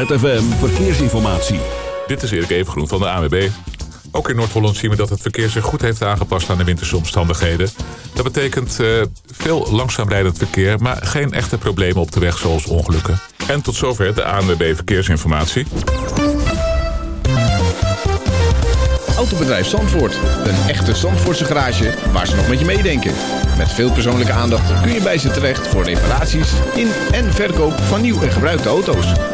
ZFM Verkeersinformatie. Dit is Erik Evengroen van de AWB. Ook in Noord-Holland zien we dat het verkeer zich goed heeft aangepast aan de winterse omstandigheden. Dat betekent uh, veel langzaam rijdend verkeer, maar geen echte problemen op de weg zoals ongelukken. En tot zover de ANWB Verkeersinformatie. Autobedrijf Zandvoort. Een echte Zandvoortse garage waar ze nog met je meedenken. Met veel persoonlijke aandacht kun je bij ze terecht voor reparaties in en verkoop van nieuw en gebruikte auto's.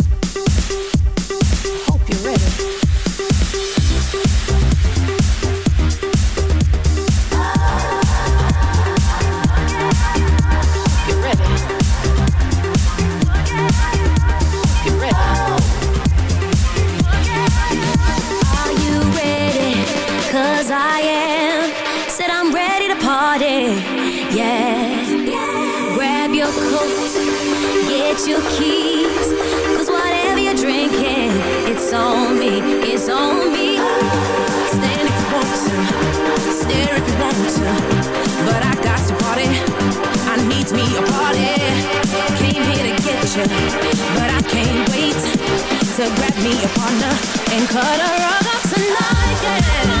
Get your keys. Cause whatever you're drinking, it's on me, it's on me. Stand if you want to, stare if you want to. But I got to party, I need me a party. Came here to get you, but I can't wait to grab me a partner and cut rug up tonight. Yeah.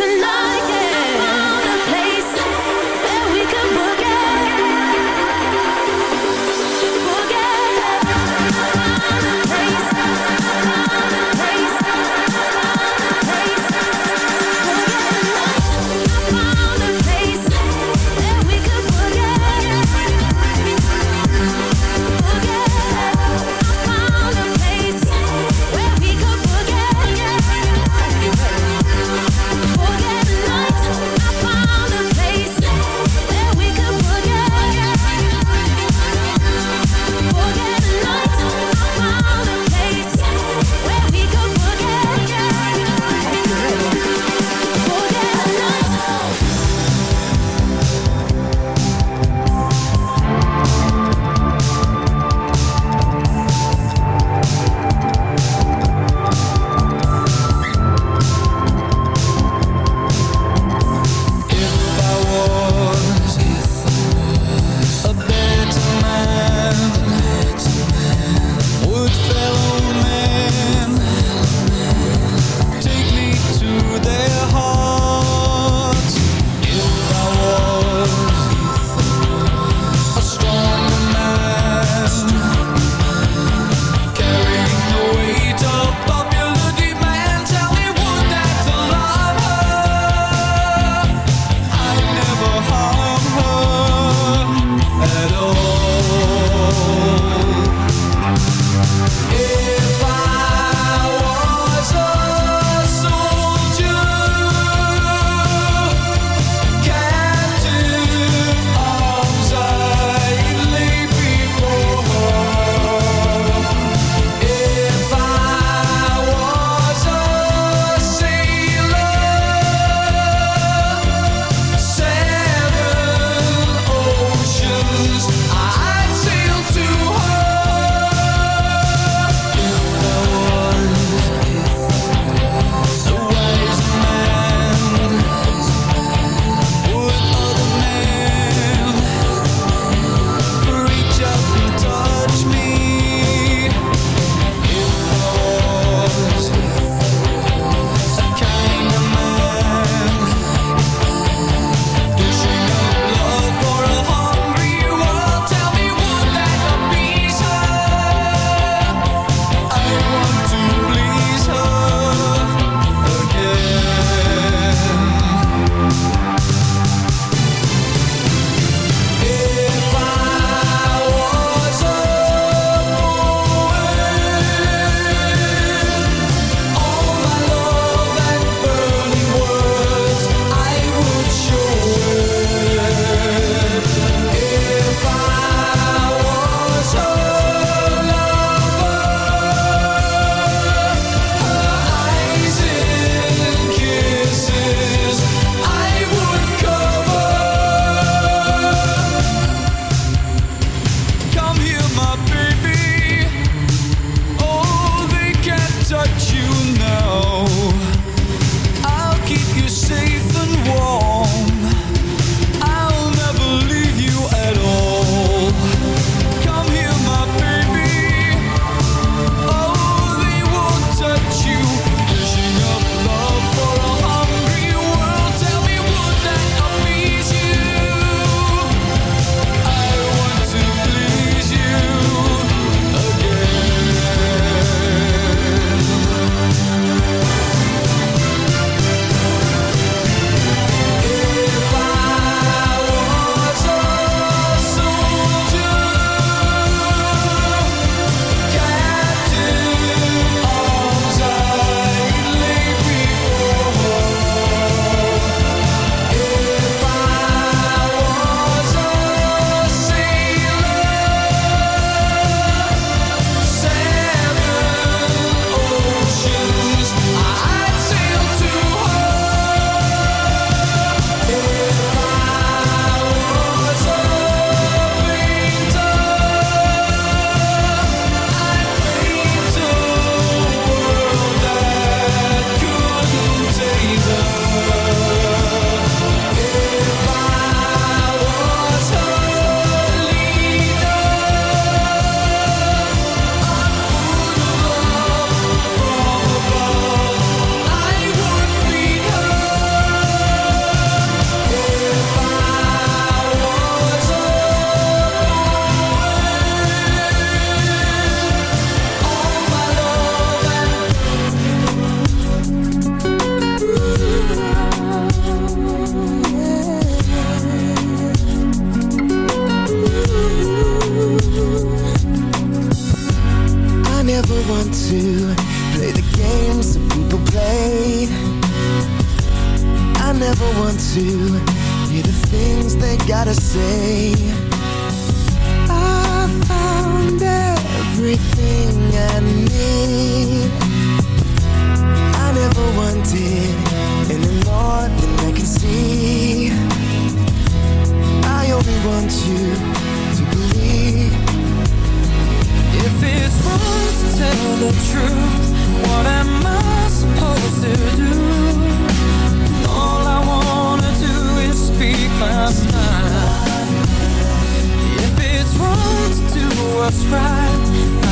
what's right,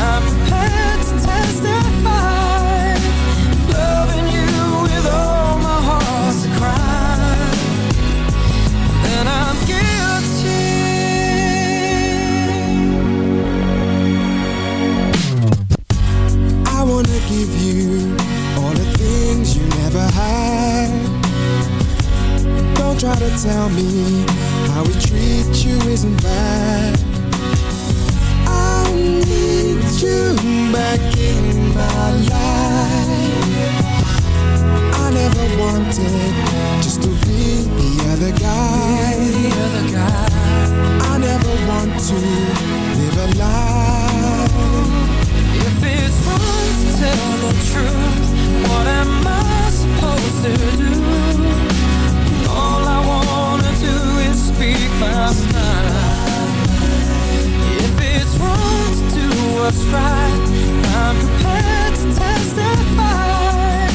I'm prepared to testify. Loving you with all my heart's a crime. I'm guilty. I wanna give you all the things you never had. Don't try to tell me how we treat you isn't bad. You back in my life. I never wanted just to be the other guy. What's right, I'm prepared to testify.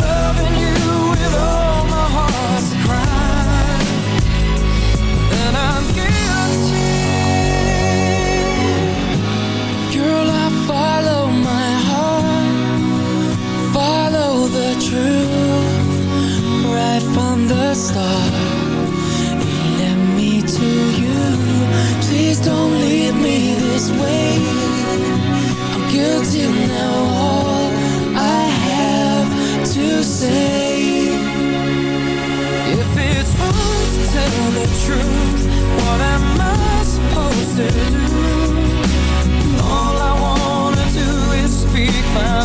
Loving you with all my heart's a crime. Then I'm guilty. Girl, I follow my heart, follow the truth, right from the start. It led me to you. Please don't leave me this way. Guilty now. All I have to say. If it's wrong to tell the truth, what am I supposed to do? All I wanna do is speak my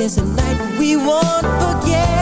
This a night we won't forget.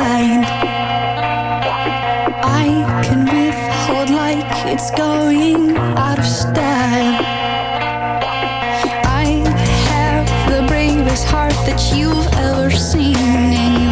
mind. I can withhold like it's going out of style. I have the bravest heart that you've ever seen,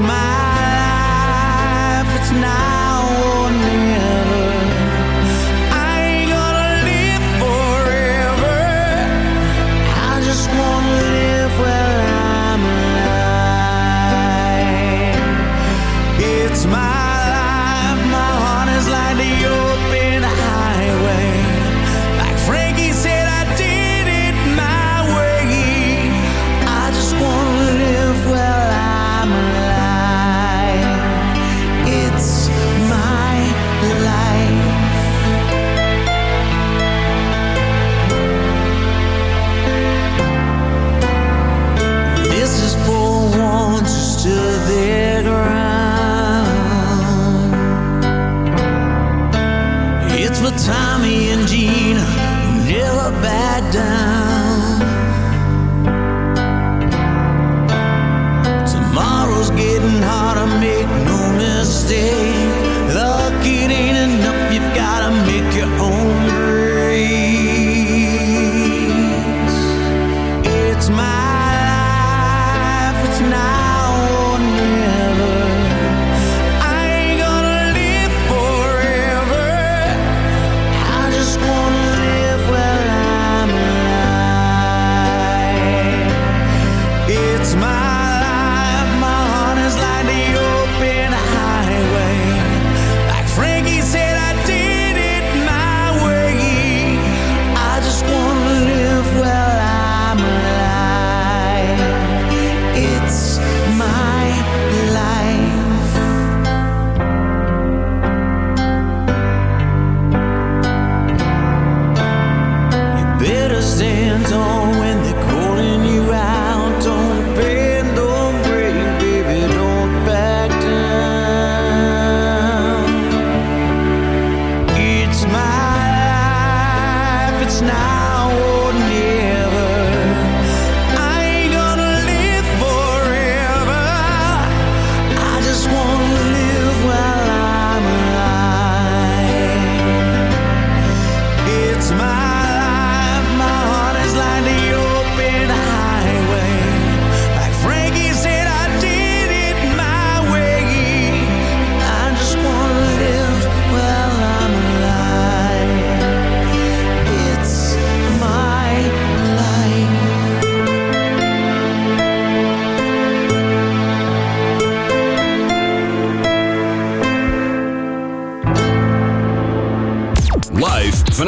my life, it's not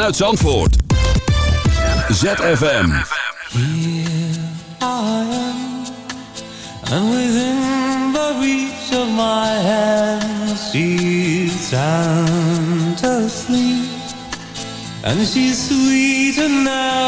vanuit Zandvoort. ZFM. Here I am, and within the reach of my hand, she's sound asleep, and she's sweeter now.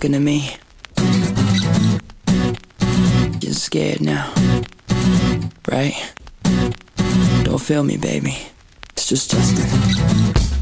looking at me. You're scared now, right? Don't feel me, baby. It's just Justin.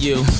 you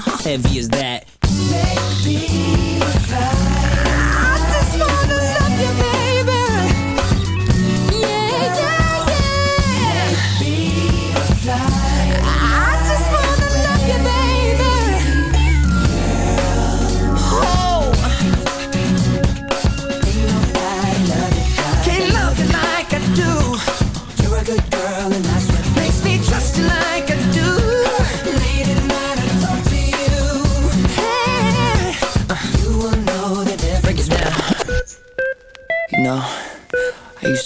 how heavy is that? Can't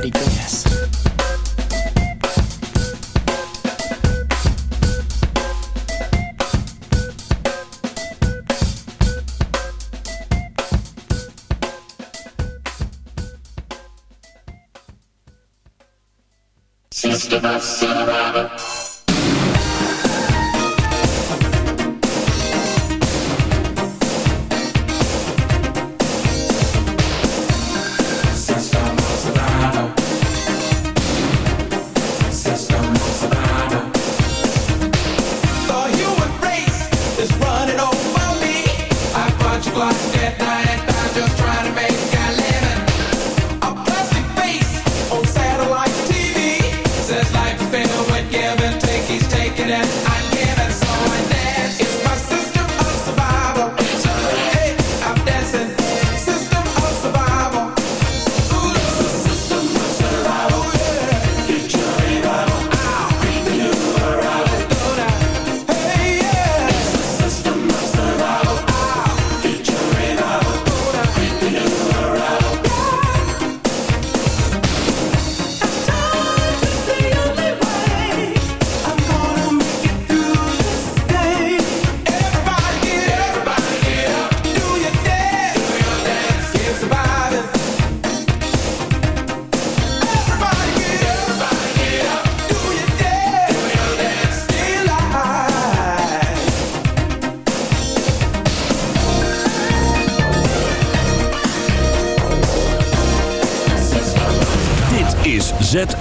everybody dance. System of Cinema.